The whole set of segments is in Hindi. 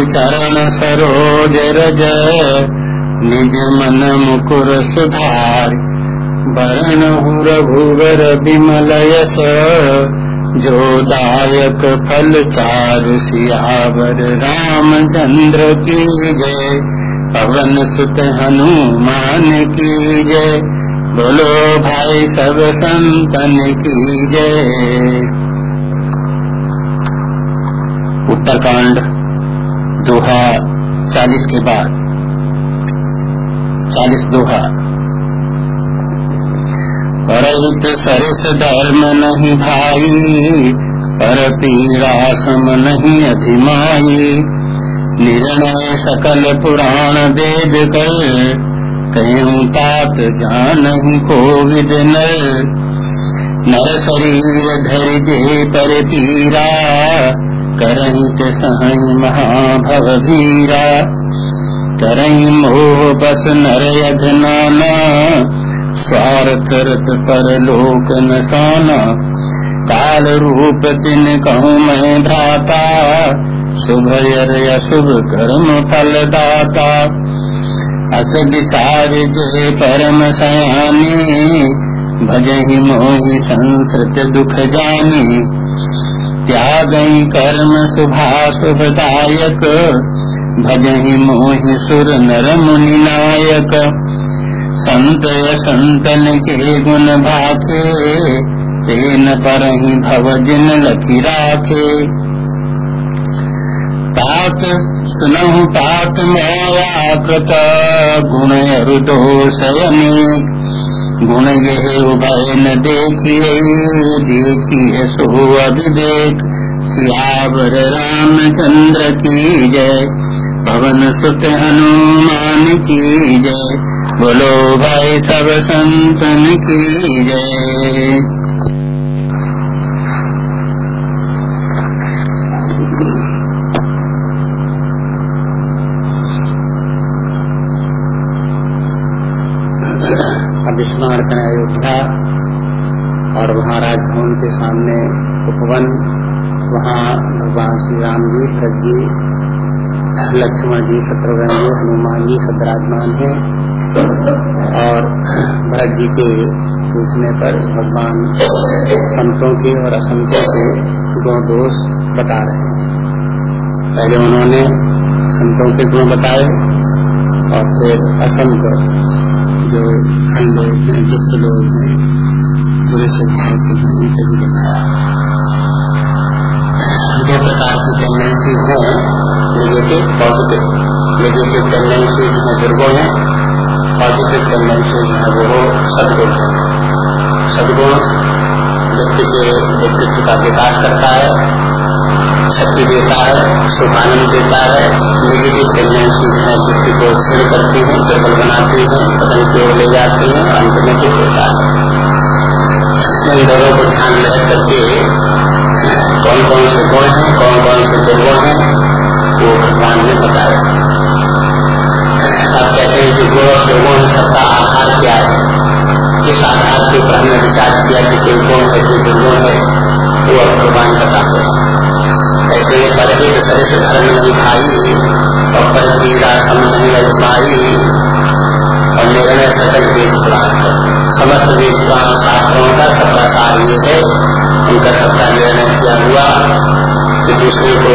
चरण सरोज रज निज मन मुकुर सुधार। वरण रघुवर विमल यश। जो दायक फल चार सियावर। रामचंद्र की जय। पवन सुत हनुमान की जय। बोलो भाई सब संतन की जय। उत्तरकांड। दोहा, चालीस के बाद। चालीस दोहा। परहित सरस धर्म नहीं भाई, पर पीड़ा सम नहीं अधिमाई निर्णय सकल पुराण वेद कर कहीं तात जान ही कोविद नर। शरीर धैर्य पर पीरा करहित सहई महाभव भीरा करही मोह बस नर नाना स्वार्थ रत पर लोक नसाना काल रूप दिन कहूँ मैं भ्राता शुभ अशुभ कर्म फल दाता अस विचार जय परम सयानी भजहि मोहि संस्कृत दुख जानी त्यागई कर्म शुभदायक भजहि मोहि सुर नर मुनि नायक। संत संतन के गुण भाखे तेन पर ही भव जिन लखी राखे। तात सुनहु तात माया कृत गुण अरुदोष अनेक गुण यह उभय न देखिए देखिए सो अभिवेक सियावर रामचंद्र की जय, भवन सुत हनुमान की जय। बोलो भाई सब संतन की जय स्मरण करें अयोध्या और वहाँ राजभवन के सामने उपवन वहाँ भगवान श्री राम जी भरत जी लक्ष्मण जी शत्रुघ्न जी हनुमान जी सब विराजमान है। और भरत जी के पूछने पर भगवान संतों के और असंतों के गुण दोष बता रहे हैं। पहले उन्होंने संतों के गुण बताए और फिर असंत जो खल लोग हैं, दुष्ट लोग हैं, बुरे स्वभाव के हैं उनसे भी बताया। दो प्रकार की टेंडेंसी है। नेगेटिव पॉजिटिव नेगेटिव टेंडेंसी जो है दुर्गुण है पॉजिटिव टेंडेंसी जो है वो सदगुण है सदगुण. व्यक्ति के व्यक्तित्व का विकास करता है, शक्ति देता है सुखानंद देता है नेगेटिव टेंडेंसी है व्यक्ति को क्षण करती है, दुर्बल बनाती है, पतन की ओर ले जाती है, अंत में दुख होता है। इन दोनों को ध्यान में रख करके कौन कौन से गुण है कौन कौन से दुर्गुण है वो भगवान ने बताया। अब कहते हैं कि गुण और दुर्गुण सबका आधार क्या है किस आधार के ऊपर हमने विचार किया कि कोई गुण है, कोई दुर्गुण है, वो अब भगवान बताते हैं। ऐसे परहित सरित धर्म नहीं खाई और पर पीड़ा सम नहीं और निर्णय सकल वेद पुराण समस्त वेद शास्त्रों का सबका सार है। उनका सबका निर्णय किया हुआ कि दूसरे को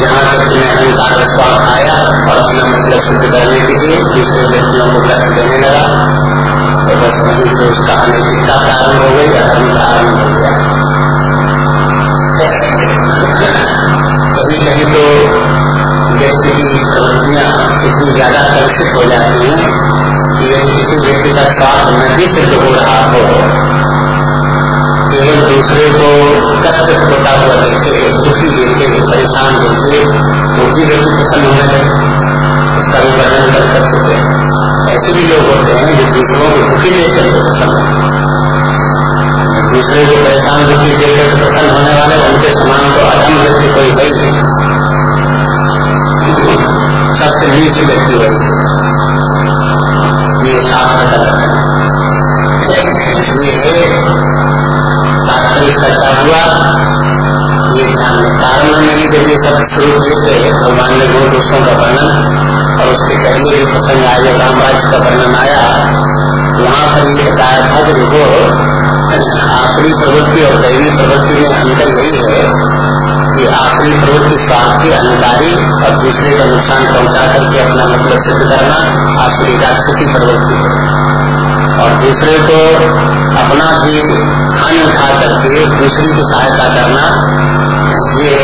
जहाँ व्यक्ति ने अहंकार स्वाद आया और अपना मतलब सिद्ध करने के लिए दूसरे व्यक्तियों को कष्ट देने लगा। तो बस वहीं से उसका अनैतिकता प्रारंभ हो गई अधर्म प्रारंभ हो गया। कभी कभी तो व्यक्ति की समस्या इतनी ज़्यादा कलुषित हो जाती है कि यदि किसी व्यक्ति का स्वास्थ्य न भी सिद्ध हो रहा हो केवल दूसरे को कष्ट होता हुआ देखे प्रसन्न होने लगे उसका भी वर्णन कर सकते हैं। ऐसे भी लोग होते हैं जो दूसरों को दुखी देख करके प्रसन्न होते दूसरे जो परेशान, दुखी देख कर प्रसन्न होने वाले उनके समान तो को आराम व्यक्ति कोई है नहीं। सबसे नीच व्यक्ति वही ये शास्त्र हुआ, ये कारण नहीं देखिए हुए थे भगवान ने गुण दोषों का वर्णन और उसके पहले जो प्रसंग आया रामराज का वर्णन आया, वहाँ पर ये बताया था कि देखो आखिरी प्रवृत्ति और दैवी प्रवृत्ति में अंतर यही है कि आखिरी प्रवृत्ति स्वार्थ की अहंकारी और दूसरे का नुकसान पहुँचा करके अपना मतलब सिद्ध करना आखिरी राक्षसी प्रवृत्ति है। और दूसरे को अपना भी हानि उठा करके दूसरी की सहायता करना, ये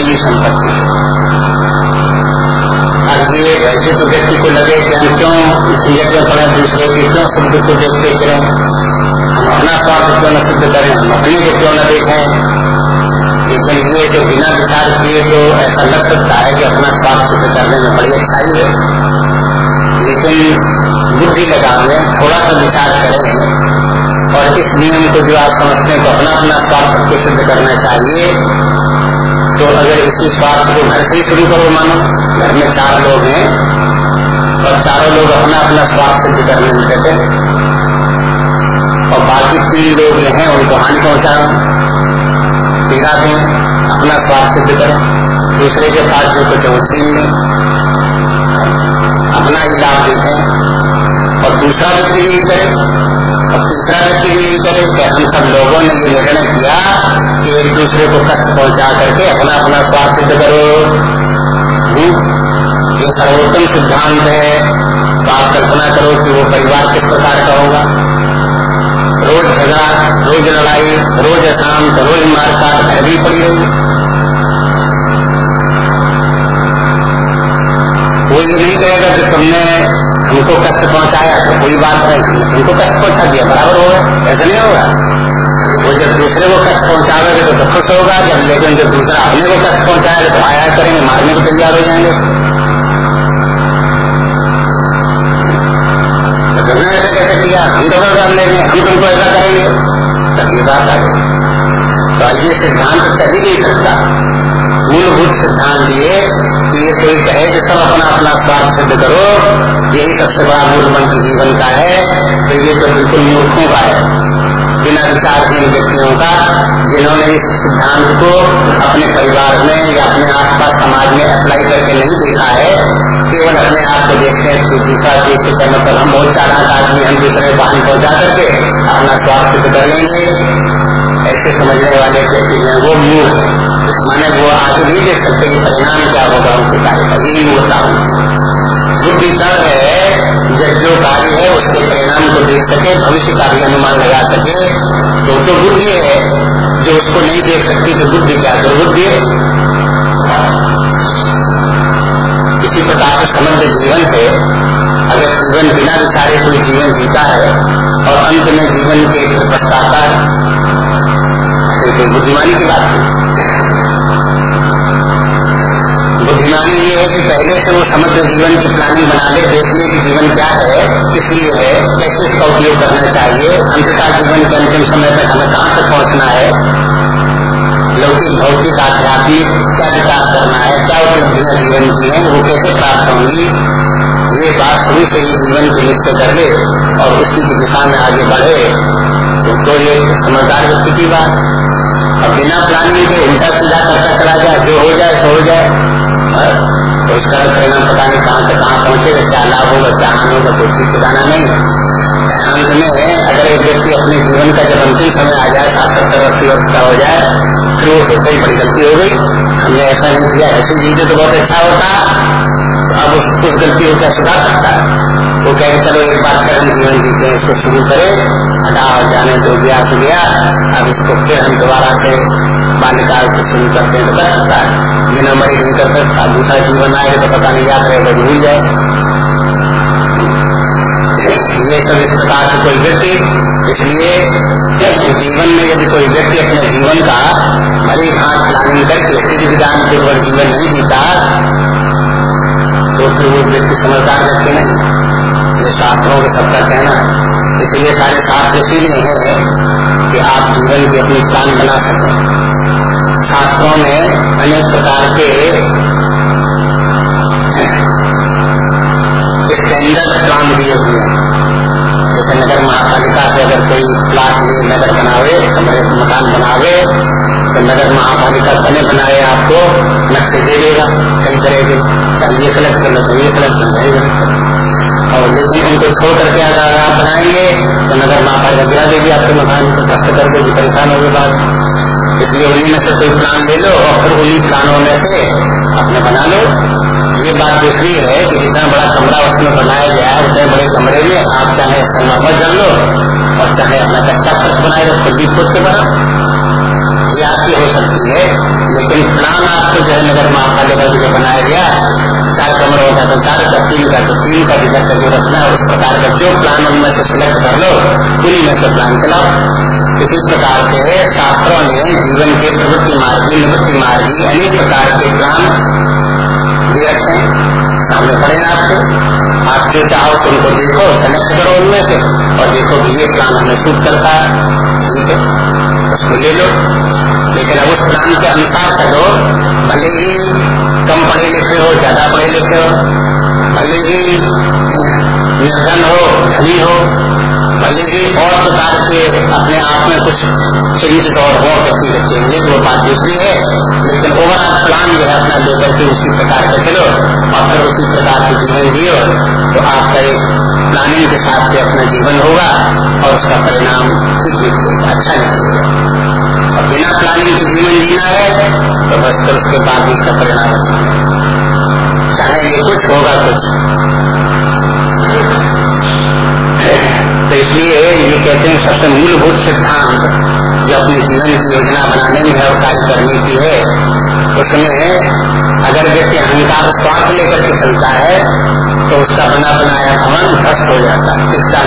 दैवी संपत्ति। है अब ये तो व्यक्ति को लगे कि क्यों संयत में पड़े दूसरे के क्यों शब्द को देखते करें? हम अपना स्वार्थ क्यों न सिद्ध करें? हम अपने को क्यों न देखें? लेकिन ये जो बिना विचार किए तो ऐसा लग सकता है कि अपना स्वार्थ सिद्ध करने में बड़ी अच्छाई है। लेकिन बुद्धि लगावे थोड़ा सा विचार करें और इस नियम को जो आप समझते हैं तो अपना अपना स्वार्थ सबको सिद्ध करना चाहिए तो अगर इसी स्वार्थ को घर से ही शुरू करो, मानो। घर में चार लोग हैं और चारों लोग अपना अपना स्वार्थ सिद्ध करने में कहते और बाकी तीन लोग जो हैं, उनको हानि पहुंचाओ। पीड़ा दें, अपना स्वार्थ सिद्ध करें दूसरे के पास जो कुछ वो छीन लें अपना ही लाभ देखें। और दूसरा व्यक्ति यही करे हम सब लोगों ने ये निर्णय किया कि एक दूसरे को कष्ट पहुँचा करके अपना अपना स्वार्थ सिद्ध करो? ये सर्वोत्तम सिद्धांत है तो आप कल्पना करो कि वो परिवार किस प्रकार का होगा रोज झगड़ा रोज लड़ाई रोज अशांत रोज मारकाट घर भी पड़ी रही कोई नहीं कहेगा कि तुमने हमको कष्ट पहुँचाया तो कोई बात नहीं। तुमको कष्ट पहुँचा दिया बराबर होगा ऐसा नहीं होगा। वो जब दूसरे को कष्ट पहुंचाओगे तो, तो खुश होगा। जब लेकिन जब दूसरा अपने को कष्ट पहुंचाएगा तो आया करेंगे मारने को तैयार हो जाएँगे। तो कैसे किया? हम तो ऐसा करेंगे। बात तो ये सिद्धांत कभी नहीं सकता। मूलभूत सिद्धांत ये कि ये कोई कहे कि सब अपना अपना स्वार्थ सिद्ध करो। यही सबसे बड़ा मूल मंत्र जीवन का है तो ये तो बिल्कुल मूर्खों का है। बिना विचारहीन व्यक्तियों का, जिन्होंने इस सिद्धांत को अपने परिवार में या अपने आसपास समाज में अप्लाई करके नहीं देखा है, केवल अपने आप को देखते हैं तो दूसरा देश के मतलब हम बहुत चालाक आदमी हम दूसरे वाहन पहुँचा करके अपना स्वास्थ्य कर लेंगे। ऐसे समझने वाले व्यक्ति हैं वो मूर्ख। माने वो आज नहीं देख सकते परिणाम क्या होगा उनके कार्य का। यही हूँ बुद्धि तब है जब जो कार्य है उसके परिणाम को देख सके, भविष्य का भी अनुमान लगा सके। तो तो बुद्धि है, जो उसको नहीं देख सकती तो बुद्धि क्या दुर्बुद्धि है? इसी प्रकार से समग्र जीवन से अगर जीवन बिना विचारे कोई जीवन जीता है और अंत में जीवन के पछताता है तो बुद्धिमानी की बात है। बुद्धिमानी ये है कि पहले से वो समग्र जीवन की प्लानिंग बना ले देखने की जीवन क्या है किस लिए है कैसे इसका उपयोग करना चाहिए अंततः जीवन के अंतिम समय तक हमें कहाँ तक पहुँचना है लौकिक भौतिक आध्यात्मिक क्या विकास करना है क्या उपलब्धियाँ जीवन की है वो कैसे प्राप्त होंगी ये बात शुरू से ही जीवन की निश्चय कर ले और उसी की दिशा में आगे बढ़े तो, तो ये समझदार व्यक्ति की बात। और बिना प्लानिंग के उल्टा सीधा करता चला जाए जो हो जाए सो हो जाए। तो उसका तो परिणाम पता नहीं कहाँ से कहाँ पहुँचेगा क्या लाभ होगा क्या हानि होगा कोई चीज़ सुधाना नहीं। अंत में अगर एक व्यक्ति अपने जीवन का जब अंतिम समय आ जाए, सात सत्तर अस्सी वर्ष का हो जाए, फिर सोचते ही बड़ी गलती हो गई। हमने ऐसा नहीं किया, ऐसी जीते तो बहुत अच्छा होता। तो अब उस गलती को क्या सुधार सकता है? वो कहे चलो एक बार कर्म जीवन जीते इसको शुरू करे। हटा जाने दो गया से गया अब इसको फिर हम दोबारा से बाल्यकाल से शुरू करते हैं। तो कर सकता है। बिना मरी नहीं कर सकता दूसरा जीवन आए तो पता नहीं, याद रहेगा भूल जाए। ये सब इस प्रकार से कोई व्यक्ति, इसलिए जीवन में यदि कोई व्यक्ति अपने जीवन का भरी भाग प्लानिंग करके विधि विधान पूर्वक जीवन नहीं जीता तो फिर वो व्यक्ति समझदार व्यक्ति नहीं। ये शास्त्रों के सबका कहना है। इसलिए सारे शास्त्र इसीलिए है कि आप जीवन की अपनी प्लान बना सकें। शास्त्रों में अनेक प्रकार के स्टैंडर्ड प्लान दिए हुए हैं। जैसे नगर महापालिका से अगर कोई प्लाट में नगर बनावे, कमरे मकान बनावे तो नगर महापालिका बने बनाए आपको नक्शे दे देगा। कई तरह के ये सिलेक्ट कर लो तो ये कर लो और लेकिन उनको छोड़ करके अगर आप बनाएँगे तो नगर माता का गिरा देगी आपके मकान को कष्ट कर देगी परेशान होगी बात इसलिए उन्हीं में से कोई प्लान ले लो और फिर उन्हीं प्लानों में से अपने बना लो। ये बात दूसरी है कि जितना बड़ा कमरा उसमें बनाया गया है, उतने बड़े कमरे में आप चाहे संगमत कर लो और चाहे अपना कच्चा खर्च बनाए लो खुद भी खुद से बना। ये आपकी हो सकती है, लेकिन प्लान आपको जो है नगर महापालिका जो बनाया गया। चार कमरों का तो चार का तीन का तो तीन का जिधर का जो रखना है उस प्रकार का जो प्लान उनमें से सिलेक्ट कर लो उन्हीं में से प्लान चलाओ इसी प्रकार से शास्त्रों ने जीवन के प्रवृत्ति मार्गी निवृत्ति मार्गी अनेक प्रकार के प्लान भी रखे सामने पड़े आपके आप जो चाहो तो उनको देखो सेलेक्ट करो उनमें से और देखो कि ये प्लान हमें सूट करता है ठीक है उसको ले लो लेकिन अब उस प्लान के अनुसार चलो भले ही कम पढ़े लिखे हो ज़्यादा पढ़े लिखे हो भले ही निर्धन हो धनी हो भले ही और प्रकार के अपने आप में कुछ चिंतित और हो कैसी रखेंगे वो बात दूसरी है लेकिन ओवरऑल प्लान जो है अपना लेकर के उसी प्रकार से चलो और फिर उसी प्रकार के जीवन जियो तो आपका एक प्लानिंग के साथ से अपना जीवन होगा और उसका परिणाम ठीक अच्छा और बिना प्लानिंग के जीवन जीना है तो बस फिर उसके बाद उसका परिणाम अच्छा चाहे ये कुछ होगा कुछ। तो इसलिए ये कहते हैं सबसे मूलभूत सिद्धांत, जो अपने जीवन की योजना बनाने में है और कार्य करने की है, उसमें अगर व्यक्ति अहंकार स्वार्थ लेकर के चलता है तो उसका बना बनाया भवन भ्रष्ट हो जाता है। इसका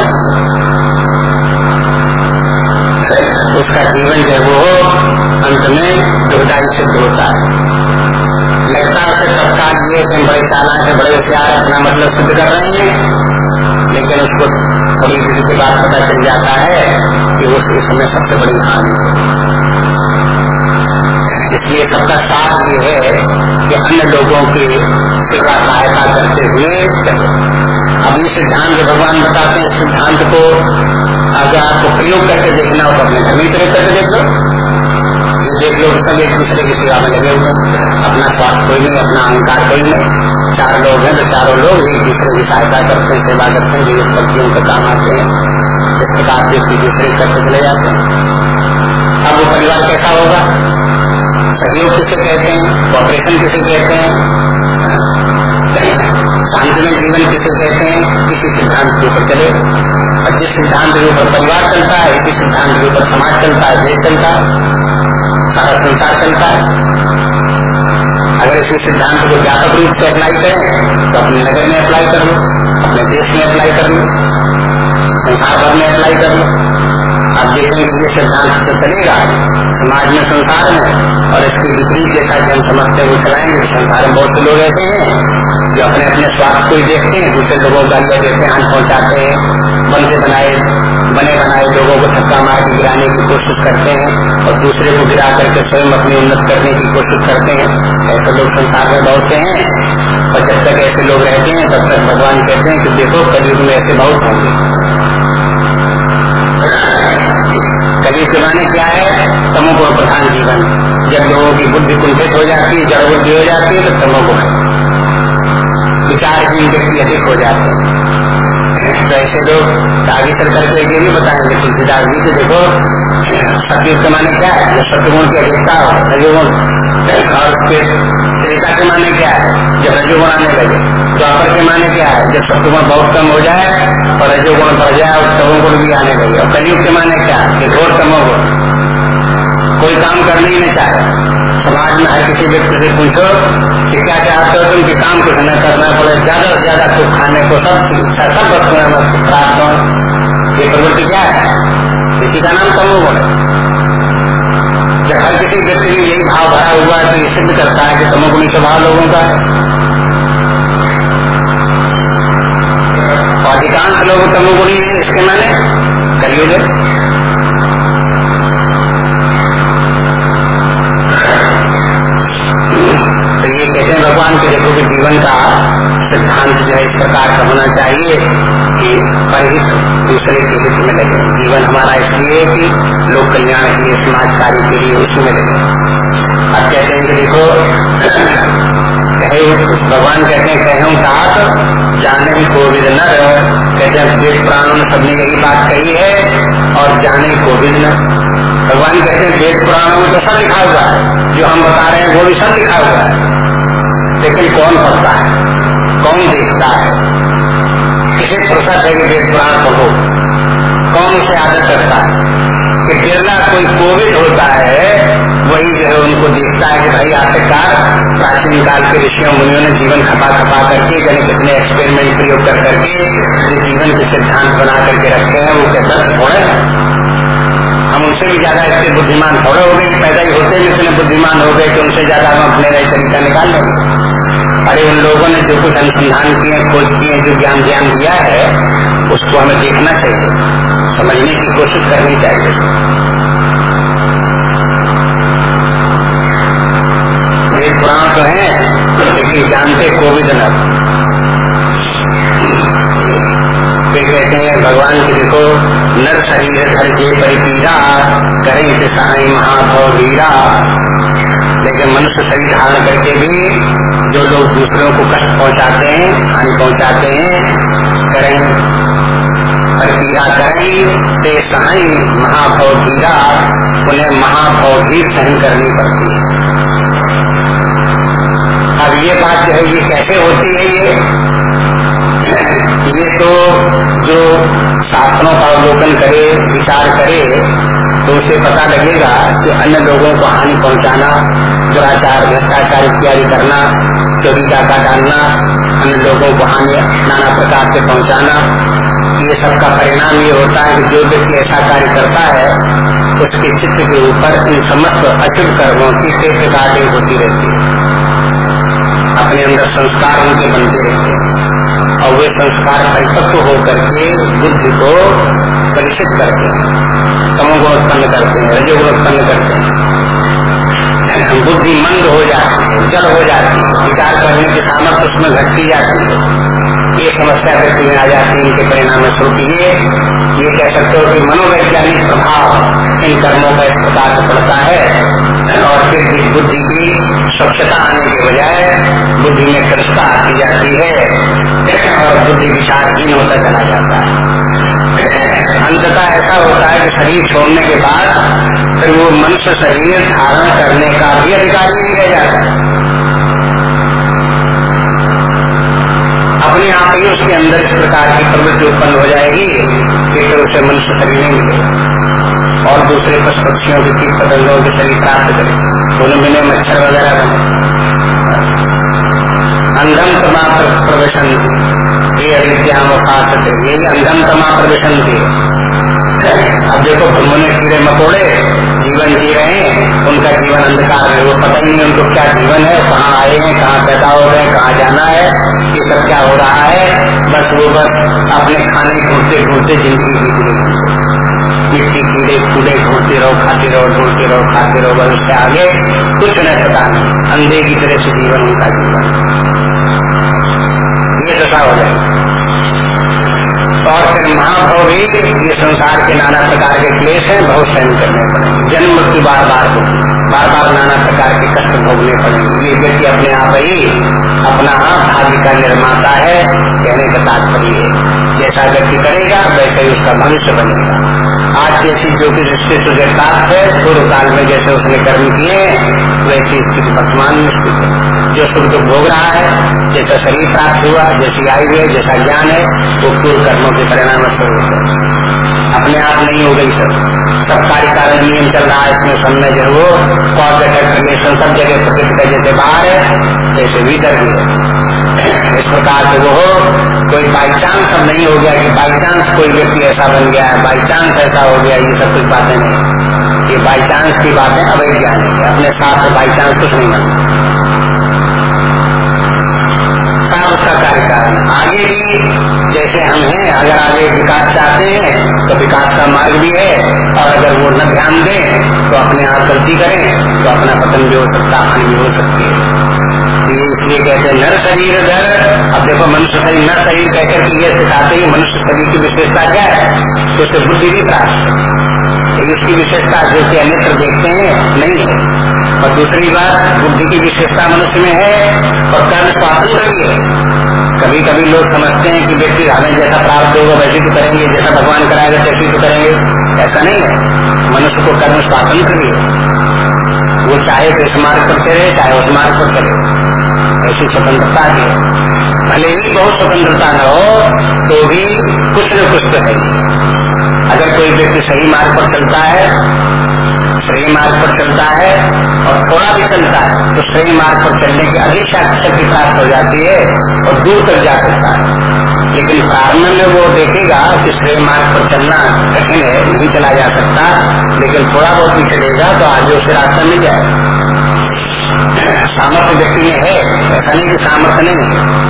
उसका जीवन जो वो अंत में दुखदायी सिद्ध होता है। लगता है तत्काल ये बड़े चाला से बड़े होशियार अपना मतलब सिद्ध कर रहे हैं। लेकिन उसको थोड़ी देर के बाद पता चल जाता है कि उस समय सबसे बड़ी हानि इसलिए सबका साथ ये है कि अन्य लोगों की सेवा सहायता करते हुए चले। अब ये सिद्धांत भगवान बताते हैं, सिद्धांत को अगर आपको प्रयोग करके देखना हो तो अपने घर में प्रयोग करके देख लो। देख लो, सब एक दूसरे की सेवा में लगे हुए अपना स्वास्थ्य कोई नहीं, अपना अहंकार कोई नहीं। चार लोग हैं तो चारों लोग एक दूसरे की सहायता करते हैं, सेवा करते हैं जीवित पक्षियों के काम आते हैं। इस प्रकार से एक दूसरे करते चले जाते हैं। अब वो परिवार कैसा होगा? सहयोग किसे कहते हैं? कॉपरेशन किसे कहते हैं? शांतिमय जीवन किसे कहते हैं? किसी सिद्धांत के ऊपर चले। और जिस सिद्धांत के ऊपर परिवार चलता है, इसी सिद्धांत के ऊपर समाज चलता है, देश चलता है, सारा संसार चलता है। अगर इसी सिद्धांत को व्यापक रूप से अप्लाई करें तो अपने नगर में अप्लाई कर लो, अपने देश में अप्लाई कर लो, संसार भर में अप्लाई कर लो। अब देखेंगे ये सिद्धांत तो चलेगा। समाज में संसार में, और इसके विपरीत जैसा जन समझते हुए चलाएँगे संसार में बहुत से लोग ऐसे हैं जो अपने अपने स्वास्थ्य को ही देखते हैं, दूसरे लोगों को गालियाँ देते हैं, हाथ पहुंचाते हैं बनते बनाए, बने बनाए लोगों को धक्का मार के गिराने की कोशिश करते हैं, और दूसरे को गिरा करके स्वयं अपनी उन्नत करने की कोशिश करते हैं। ऐसे लोग संसार में बहुत से हैं और जब तक ऐसे लोग रहते हैं, तब तक भगवान कहते हैं कि देखो, कलयुग में ऐसे बहुत होंगे कलयुग के माने क्या है? तमो को प्रधान जीवन। जब लोगों की बुद्धि कुंठित हो जाती है, जड़ बुद्धि हो जाती है तो तमो को विचारहीन व्यक्ति अधिक हो जाते हैं। तो ऐसे लोग आगे चल करके ये भी बताएँगे तुलसीदास जी के देखो, सत्युग के माने क्या है? जब सत्यगुण की अधिकता हो रजोगुण और फिर त्रेता के माने क्या है? जब रजोगुण आने लगे। द्वापर के माने क्या है? जब सत्यगुण बहुत कम हो जाए और रजोगुण बढ़ जाए और तमोगुण भी आने लगे। और कलयुग के माने क्या है? घोर तमोगुण कोई काम करने ही नहीं चाहे। समाज में हर किसी व्यक्ति से पूछो कि क्या चाहते हो तुम कि काम कुछ न करना पड़े। ज़्यादा से ज़्यादा सुख खाने को सब सब वस्तुएँ प्राप्त हो। ये प्रवृत्ति क्या है? इसी का नाम तमोगुण है हर किसी व्यक्ति में यही भाव भरा हुआ है तो ये सिद्ध करता है कि तमोगुणी स्वभाव लोगों का। है अधिकांश लोग तमोगुणी है, इसके माने कलयुग भगवान के देखो कि जीवन का सिद्धांत जो है, इस प्रकार का होना चाहिए कि परहित दूसरे के हित में लगे। जीवन हमारा इसलिए कि लोक कल्याण के लिए, समाज कार्य के लिए उसमें लगे। अब कहते हैं कि देखो, कहे भगवान कहते हैं, कहे तात जाने कोविद न कहते हैं, वेद पुराणों ने सबने यही बात कही है, और जाने कोविद न। भगवान कहते हैं, वेद पुराणों में तो सब लिखा हुआ है। जो हम बता रहे हैं, वो भी सब लिखा हुआ है। लेकिन कौन पढ़ता है? कौन देखता है? किसे फुर्सत है कि वेद पुराण पढ़ो कौन उसे आदत करता है? कि बिरला कोई कोविड होता है, वही जो है उनको देखता है कि भाई आखिरकार प्राचीन काल के ऋषियों मुनियों ने जीवन खपा खपा करके, यानी कितने एक्सपेरिमेंट प्रयोग कर करके जो जीवन के सिद्धांत बना करके रखे हैं वो कैसा थोड़े हम उनसे भी ज़्यादा इससे बुद्धिमान थोड़े हो गए पैदा ही होते हैं इतने बुद्धिमान हो गए कि उनसे ज़्यादा हम अपने नए तरीका निकाल लेंगे। अरे उन लोगों ने जो कुछ अनुसंधान किए, खोज किए, जो ज्ञान ज्ञान दिया है, उसको हमें देखना चाहिए। समझने की कोशिश करनी चाहिए। ये पुराण तो है, लेकिन जानते कोविद न। वे कहते हैं, भगवान की देखो, नर शरीर धर के परिपीरा करें सहाय महाभव वीरा। लेकिन मनुष्य शरीर धारण करके भी जो लोग दूसरों को कष्ट पहुंचाते हैं, हानि पहुंचाते हैं, करें। परिपीरा करें, ते सहाय महाभव वीरा उन्हें महाभव भी सहन करनी पड़ती है। अब ये बात जो है, ये कैसे होती है ये? ये तो जो शास्त्रों का अवलोकन करे, विचार करे तो उसे पता लगेगा कि अन्य लोगों को हानि पहुंचाना, दुराचार, भ्रष्टाचार इत्यादि करना चोरी डाका डालना, अन्य लोगों को हानि नाना प्रकार से पहुंचाना, ये सबका परिणाम ये होता है कि जो व्यक्ति ऐसा कार्य करता है, उसके चित्त के ऊपर इन समस्त अशुभ कर्मों की से रिकॉर्डिंग होती रहती है। अपने अंदर संस्कार उनके बनते रहते हैं। और वे संस्कार परिपक्व होकर के बुद्धि को परिचित करते हैं। तमोगुण उत्पन्न करते हैं, रजोगुण उत्पन्न करते हैं। बुद्धि मंद हो जाती है जड़ हो जाती है। विचार करने की सामर्थ्य उसमें घटती जाती है। ये समस्या व्यक्ति में आ जाती है, इनके परिणाम स्वरूप ये ये कह सकते हो कि मनोवैज्ञानिक प्रभाव इन कर्मों का इस प्रकार से पड़ता है और फिर भी बुद्धि की स्वच्छता आने के बजाय बुद्धि में कृष्णता आती जाती है और बुद्धि विचारहीन होता चला जाता है। अंततः ऐसा होता है कि शरीर छोड़ने के बाद फिर वो मनुष्य शरीर धारण करने का भी अधिकार नहीं रह जाता। अपने आप ही उसके अंदर इस प्रकार की प्रवृत्ति उत्पन्न हो जाएगी कि फिर उसे मनुष्य शरीर नहीं मिलेगा। और दूसरे पशु पक्षियों के कीट पतंगों के शरीर प्राप्त करे। दोनों मिले मच्छर वगैरह बने। अंधम तमा प्रवेशन ये अविद्या यही अंधम तमा प्रवेशन थी अब देखो ब्रह्म ने कीड़े मकोड़े। जीवन जी रहे हैं, उनका जीवन अंधकार है, वो पता ही नहीं उनको क्या जीवन है, कहाँ आए हैं, कहाँ पैदा हो हैं, कहाँ जाना है, ये सब क्या हो रहा है, बस वो बस अपने खाने ढूंढते ढूंढते ज़िंदगी बीत रही मिट्टी, कीड़े, कूड़े ढूंढते रहो, खाते रहो, ढूंढते रहो, खाते रहो, बस उससे आगे कुछ नहीं पता नहीं, अंधे की तरह से जीवन उनका जीवन। ये दशा हो जाएगी। और फिर महाभव भी ये संसार के नाना प्रकार के क्लेश हैं, बहुत सहन करने पड़ेंगे जन्म मृत्यु बार बार होगी बार बार नाना प्रकार के कष्ट भोगने पड़ेंगे ये व्यक्ति अपने आप ही अपना भाग्य का निर्माता है, कहने का तात्पर्य है। जैसा व्यक्ति करेगा, वैसे ही उसका भविष्य बनेगा। आज जैसी जो कि जिससे सुजगताप है, पूर्व काल में जैसे उसने कर्म किए, वैसी स्थिति वर्तमान में स्थित है। जो सुख दुख भोग रहा है, जैसा शरीर प्राप्त हुआ, जैसी आयु है, जैसा ज्ञान है, वो पूर्व कर्मों के परिणाम स्वरूप है। अपने आप नहीं हो गई सब। सब कार्य कारण नियम चल रहा है, इसमें सब में जो वो कॉज रिलेशन सब जगह प्रकृति का जैसे बाहर है जैसे भीतर भी है। इस प्रकार से वो हो, कोई बाई चांस अब नहीं हो गया कि बाई चांस कोई व्यक्ति ऐसा बन गया है बाई चांस ऐसा हो गया, ये सब कुछ बातें नहीं। ये बाई चांस की बातें अवैज्ञानिक है। अपने साथ बाई चांस कुछ नहीं बनता उसका कार्य कारण आगे भी जैसे हम हैं, अगर आगे विकास चाहते हैं तो विकास का मार्ग भी है, और अगर वो न ध्यान दें तो अपने आप गलती करें तो अपना पतन भी हो सकता, हानि भी हो सकती है। ये इसलिए कहते हैं, नर शरीर दर। अब देखो, मनुष्य शरीर, नर शरीर कहकर के ये सिखाते ही, मनुष्य शरीर की विशेषता क्या है? तो उसे बुद्धि भी प्राप्त है। उसकी विशेषता जो कि अन्यत्र देखते हैं, नहीं है। और दूसरी बात, बुद्धि की विशेषता मनुष्य में है, और कर्म स्वातंत्र भी है। कभी कभी लोग समझते हैं कि व्यक्ति हमें जैसा प्राप्त होगा, वैसे तो करेंगे, जैसा भगवान कराएगा, तैसे तो करेंगे। ऐसा नहीं है। मनुष्य को कर्म स्वातंत्र भी है। वो चाहे तो इस मार्ग पर चले, चाहे उस मार्ग पर चले। ऐसी स्वतंत्रता भी है। भले ही बहुत स्वतंत्रता न हो तो भी कुछ न कुछ तो है। अगर कोई व्यक्ति सही मार्ग पर चलता है सही मार्ग पर चलता है और थोड़ा भी चलता है तो सही मार्ग पर चलने की अधिक शक्ति प्राप्त हो जाती है और दूर तक जा सकता है। लेकिन प्रारंभ में वो देखेगा कि सही मार्ग पर चलना कठिन है, नहीं चला जा सकता, लेकिन थोड़ा बहुत भी चलेगा तो आगे उसे रास्ता मिल जाएगा। सामर्थ्य व्यक्ति में है, ऐसा नहीं कि सामर्थ्य नहीं है।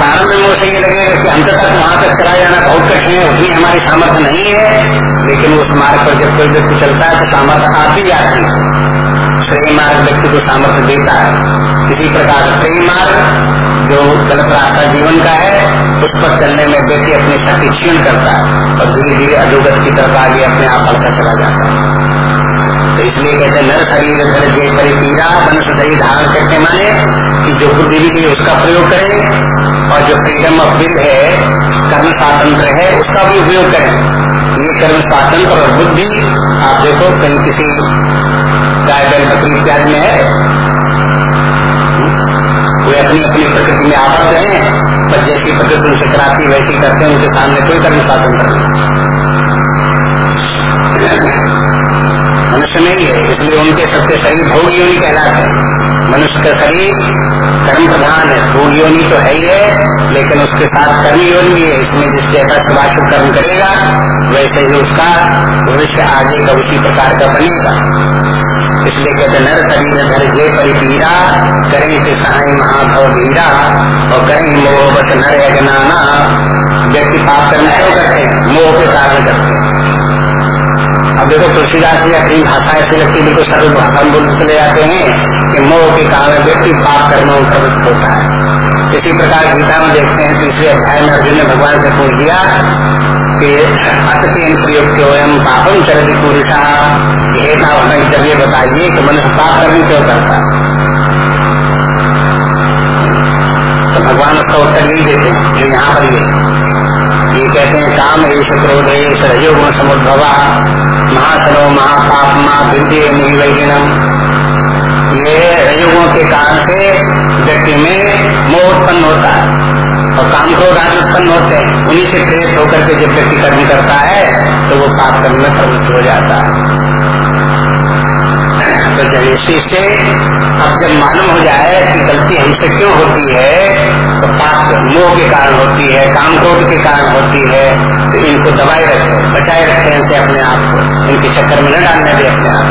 प्रारंभ में उसे ये लगेगा कि अंत तक वहाँ तक चला जाना बहुत कठिन है उतनी हमारी सामर्थ्य नहीं है। लेकिन उस मार्ग पर जब कोई व्यक्ति चलता है तो सामर्थ्य आती जाती है सही मार्ग व्यक्ति को सामर्थ्य देता है। इसी प्रकार सही मार्ग जो गलत रास्ता जीवन का है, उस पर चलने में व्यक्ति अपनी शक्ति क्षीण करता है और धीरे धीरे अधोगत की तरफ़ आगे अपने आप बढ़ता चला जाता है। तो इसलिए कहते नर शरीर जय परिपीरा मनुष्य शरीर धारण करके माने कि जो बुद्धि भी उसका प्रयोग करें। और जो फ्रीडम ऑफ़ विल है, कर्म स्वातंत्र है, उसका भी उपयोग करें। ये कर्म स्वातंत्र और बुद्धि, आप देखो, कहीं किसी गाय, बैल, बकरी इत्यादि में है। वे अपनी अपनी प्रकृति में आबद्ध है, पर जैसी प्रकृति उनसे कराती, वैसी करते हैं, उनके सामने कोई कर्म स्वातंत्र नहीं। मनुष्य नहीं है, इसलिए उनके सबसे सही भोग योनि कहलाते हैं। मनुष्य का शरीर कर्म प्रधान है भूल योनि तो है ही है, लेकिन उसके साथ कर्म योनि भी है, इसमें जिस जैसा शुभाशुभ कर्म करेगा, वैसे ही उसका भविष्य आगे का उसी प्रकार का बनेगा। इसलिए कहते नर शरीर धर जे परिपीरा करें से सहाय महाभव वीरा, और करें मोह बस नर यज्ञाना व्यक्ति पाप करना क्यों करते हैं, मोह के कारण करते हैं। अब देखो तुलसीदास जी अपनी भाषा ऐसी लगती बिल्कुल सरल भाषा बोलते चले जाते हैं कि मोह के कारण व्यक्ति पाप करने में प्रवृत्त होता है। इसी प्रकार गीता में देखते हैं, तीसरे अध्याय में अर्जुन ने भगवान से पूछ दिया कि अत्यंत प्रयोग के एम पापम चरती पुरुषा। हे ना हमें जब ये बताइए कि मनुष्य पाप करने क्यों करता है? तो भगवान उसका उत्तर नहीं देते जो यहाँ पर ये ये कहते हैं काम ऐश क्रोध रजोगुण समुद्भवा। महासनो महापाप माँ विद्य निर्वैगणम ये अयुगो के कारण से व्यक्ति में मोह उत्पन्न होता है और काम को आदि उत्पन्न होते हैं। उन्हीं से प्रेरित होकर के जब व्यक्ति कर्म करता है तो वो पाप कर्म में प्रवृत्त हो जाता है। तो जब इसी से अब जब मालूम हो जाए कि गलती हमसे क्यों होती है तो पाप मोह के कारण होती है काम क्रोध के कारण होती है तो इनको दबाए रखे, बचाए रखे इनसे अपने आप को। इनके चक्कर में न डालने दे अपने आप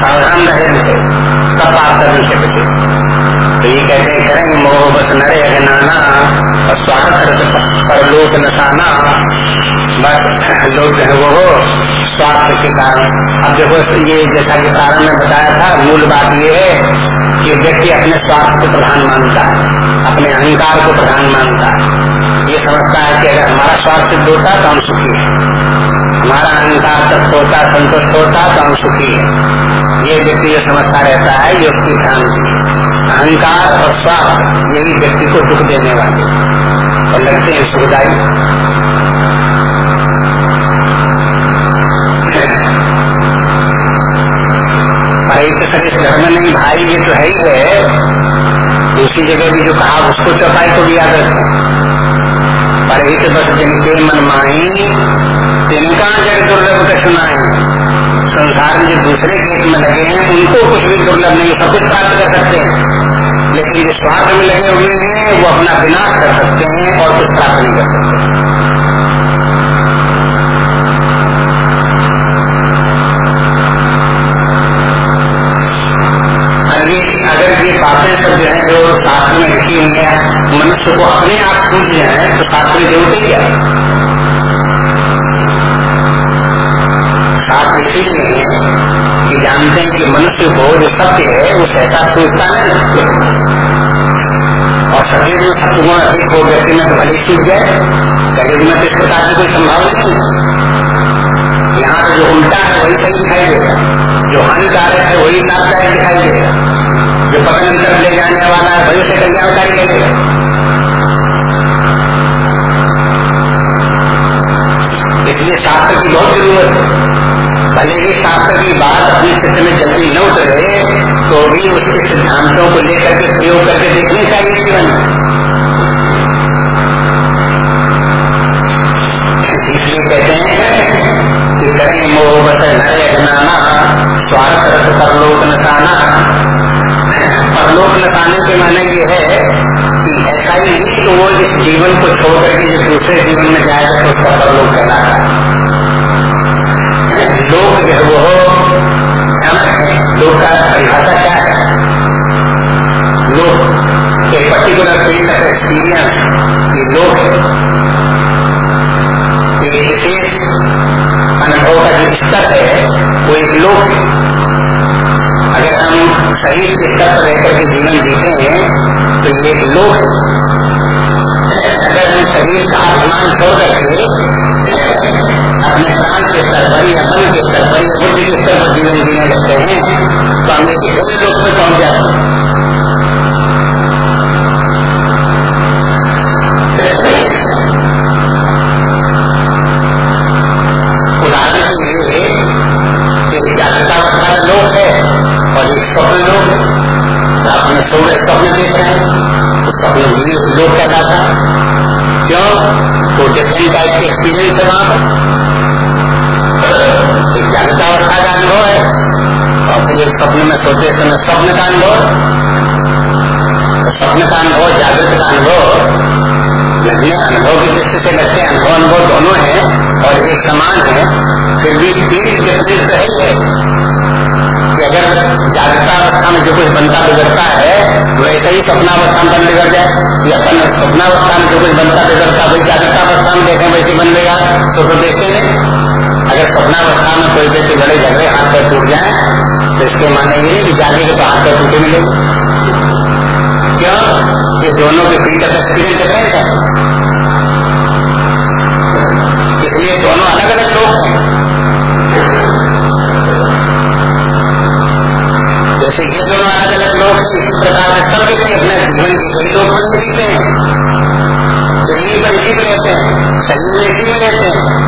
सावधान रहे इनसे सब पाप करने से बचे। तो ये कहते हैं करेंगे मोह बस नरे नाना, और स्वागत परलोक नसाना। बस, लोग वो। स्वास्थ्य के कारण। अब देखो, ये जैसा कि कारण में बताया था, मूल बात ये है कि व्यक्ति अपने स्वास्थ्य को प्रधान मानता है, अपने अहंकार को प्रधान मानता है। ये समझता है कि अगर हमारा स्वास्थ्य होता तो हम सुखी है। हमारा अहंकार तक होता, संतुष्ट होता तो हम सुखी है। ये व्यक्ति जो समझता रहता है, ये उसकी भ्रांति अहंकार और स्वास्थ्य यही व्यक्ति को दुख देने वाले और लगते हैं सुखदायी। तो इस घर में नहीं भाई, ये तो है ही है। दूसरी जगह भी जो कहा, उसको चौपाई को भी याद रखें। पर एक बस जिनके मन माही तिनका जग दुर्लभ कठिनाई संसार में जो दूसरे खेत में लगे हैं, उनको कुछ भी दुर्लभ नहीं, सब कुछ प्राप्त कर सकते हैं। लेकिन जो स्वार्थ में लगे हुए हैं, वो अपना विनाश कर सकते हैं और कुछ प्राप्त नहीं कर सकते बातें सब जो है जो शास्त्र में लिखी हुई है मनुष्य को अपने आप पूछ जाए तो शास्त्र की ज़रूरत ही क्या। शास्त्र इसीलिए कि जानते हैं कि मनुष्य को जो सत्य है, वो सहता सोचता नहीं और शरीर में सत्य गुण अधिक हो व्यक्ति में तो भले चूक गए शरीर में तो इस प्रकार की कोई संभावना नहीं यहाँ तो जो उल्टा है, वही सही दिखाई देता जो हानिकारक है, वही लाभदायक दिखाई देगा जो पतन तरफ़ ले जाने वाला है, वही उसे कल्याणकारी लगेगा इसलिए शास्त्र की बहुत ज़रूरत है। भले ही शास्त्र की बात अपने चित्र में जल्दी न उतरे तो भी उसके सिद्धांतों को लेकर के प्रयोग करके देखने चाहिए जीवन इसलिए कहते हैं कि करें मोह बस नर स्वार्थ रस परलोक नसाना। परलोक नसाने के माने ये है कि ऐसा ही तो वो इस जीवन को छोड़ करके जो दूसरे जीवन में जाएगा तो उसका परलोक कहलाता है लोग जो है वो भ्यानक है लोग का परिभाषा क्या है लोग एक पर्टिकुलर फ़ील्ड ऑफ़ एक्सपीरियंस ये लोग है एक विशेष अनुभव का जो स्तर है वो एक लोक है अगर शरीर के स्तर रहकर के जीवन जीते हैं तो ये एक लोक अगर हम शरीर का अभिमान छोड़ करके अपने प्राण के स्तर पर या मन के स्तर पर या बुद्धि के स्तर पर जीवन जीने लगते हैं तो हम एक लोक में पहुँच जाते हैं स्वप्न देख रहे हैं तो स्वप्न भी लोग कहलाता है क्यों तो डिफरेंट टाइप के एक्सपीरियंस है वहाँ पर एक जागृता अवस्था का अनुभव है और फिर एक स्वप्न में सोते समय स्वप्न का अनुभव तो स्वप्न का अनुभव जागृत का अनुभव लगने अनुभव की हैं अनुभव अनुभव दोनों है और एक समान है, फिर भी तीन डिफरेंस है। कि अगर जागृतावस्था में जो कुछ बनता बिगड़ता है वैसे ही स्वप्नावस्था में बन बिगड़ जाए। या स्वप्नावस्था में जो कुछ बनता बिगड़ता, वही जागृतावस्था में देखें वैसे बन गया तो फिर देखते हैं। अगर स्वप्नावस्था में कोई व्यक्ति लड़े, झगड़े, हाथ पैर टूट जाए तो इसके माने ये कि जागे के तो हाथ पैर टूटे मिले। क्यों? ये दोनों के ऑफ़ एक्सपीरियंस डिफरेंट है इसलिए दोनों अलग अलग लोग हैं जैसे ये दोनों अलग अलग लोग इसी प्रकार से सब की हैं पर रहते हैं, शरीर में हैं।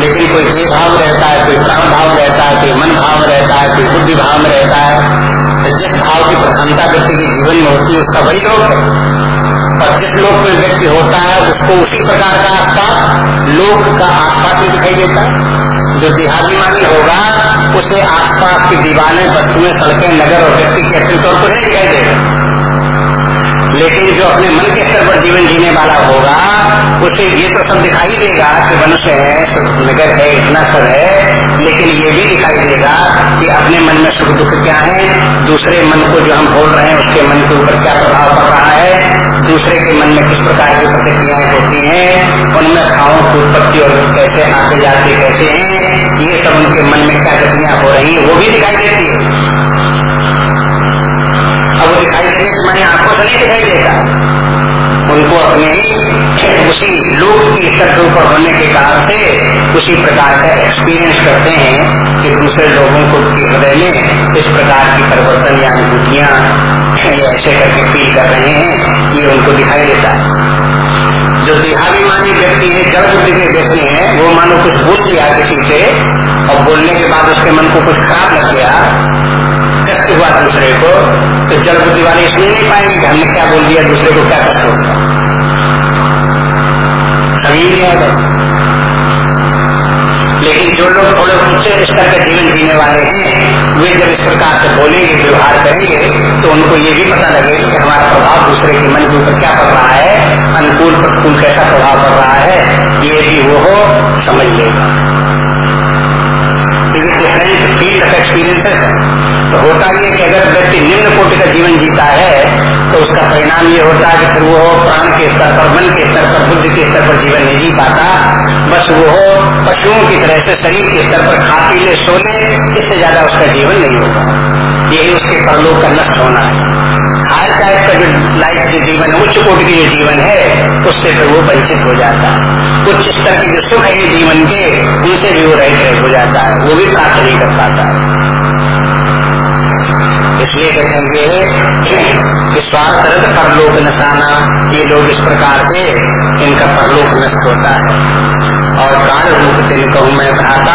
लेकिन कोई ये भाव रहता है, कोई प्राण भाव रहता है, कोई मन भाव रहता है, कोई बुद्धि भाव में रहता है तो जिस भाव की प्रधानता व्यक्ति के जीवन में होती है, उसका वही लोग है। और जिस लोक में व्यक्ति होता है, उसको उसी प्रकार का आसपास लोक का आसपास भी दिखाई देता है। जो देहाभिमानी होगा, उसे आसपास की दीवारें वस्तुएँ, सड़कें, नगर और व्यक्ति के अस्तित्व पर नहीं दिखाई देगा। लेकिन जो अपने मन के स्तर पर जीवन जीने वाला होगा, उसे ये तो सब दिखाई देगा कि मनुष्य है नगर है, इतना सब है, लेकिन ये भी दिखाई देगा कि अपने मन में सुख दुख क्या है, दूसरे मन को जो हम बोल रहे हैं, उसके मन के ऊपर प्रकार का एक्सपीरियंस करते हैं कि दूसरे लोगों को हृदय में इस प्रकार की परिवर्तन या अनुभूतियाँ ऐसे करके फील कर रहे हैं, ये उनको दिखाई देता है। जो देहाभिमानी व्यक्ति है, जड़ बुद्धि के व्यक्ति हैं, वो मानो कुछ बोल दिया किसी से, और बोलने के बाद उसके मन को कुछ खराब लग गया, कष्ट हुआ दूसरे को तो जड़ बुद्धि वाले इसलिए नहीं पाएँगे कि हमने क्या बोल दिया, दूसरे को क्या कष्ट होगा। आएगा लेकिन जो लोग थोड़े ऊँचे स्तर के जीवन जीने वाले हैं, वे जब इस प्रकार से बोलेंगे, व्यवहार करेंगे तो उनको ये भी पता लगेगा कि हमारा प्रभाव दूसरे के मन के ऊपर क्या पड़ रहा है, अनुकूल प्रतिकूल कैसा प्रभाव पड़ रहा है, ये भी वो हो, समझ लेगा। डिफरेंट फ़ील्ड ऑफ़ है। तो होता ये कि अगर व्यक्ति निम्न कोटि का जीवन जीता है तो उसका परिणाम ये होता है कि फिर वो प्राण के स्तर पर, मन के स्तर पर, बुद्धि के स्तर पर जीवन नहीं जी पाता। बस वो पशुओं की तरह से शरीर के स्तर पर खा पी ले, सोने, इससे ज़्यादा उसका जीवन नहीं होगा यही उसके परलोक का नष्ट होना है। हायर टाइप का जो लाइफ जो जीवन है, उच्च कोट की जो जीवन है, उससे फिर वो वंचित हो जाता है। उच्च स्तर के जो सुख है जीवन के, उनसे भी वो रहित हो जाता है। वो भी प्राप्त नहीं कर पाता है। इसलिए कहते हैं कि स्वार्थ परलोक नशाना, ये लोग इस प्रकार से इनका परलोक नष्ट होता है। और काल रूप तिल कहूँ मैं भ्राता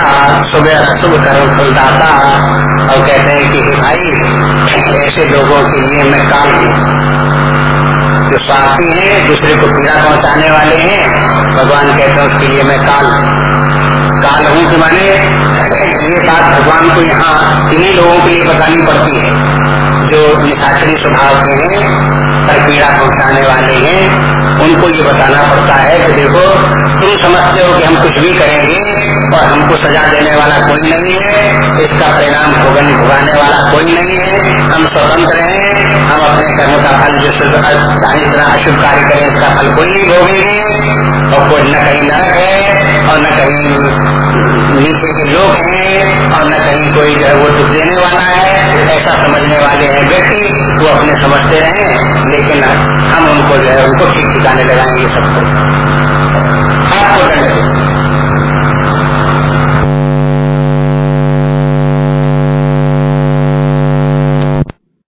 सुबह अशुभ कर्म फलदाता। और कहते हैं कि भाई, ऐसे लोगों के लिए मैं काल हूँ। जो स्वार्थी हैं, दूसरे को पीड़ा पहुँचाने वाले हैं, भगवान कहते हैं उसके लिए मैं काल काल हूँ कि माने, ये बात भगवान को यहाँ इन्हीं लोगों के लिए बतानी पड़ती है, जो निशाचरी स्वभाव के हैं पर पीड़ा पहुँचाने वाले हैं, उनको ये बताना पड़ता है कि देखो, तुम समझते हो कि हम कुछ भी करेंगे और हमको सजा देने वाला कोई नहीं है, इसका परिणाम भोगन भुगाने वाला कोई नहीं है, हम स्वतंत्र हैं, हम अपने कर्म का फल जो चाहे इतना अशुभ कार्य करें, इसका फल कोई नहीं भोगेंगे। और कोई न कहीं नरक है, और न कहीं नीचे के लोग हैं, और न कहीं कोई जो है वो दुख देने वाला है। ऐसा समझने वाले हैं व्यक्ति, वो अपने समझते रहे, लेकिन हम उनको जो है उनको ठीक ठिकाने लगाएँगे सबको। आपको दंड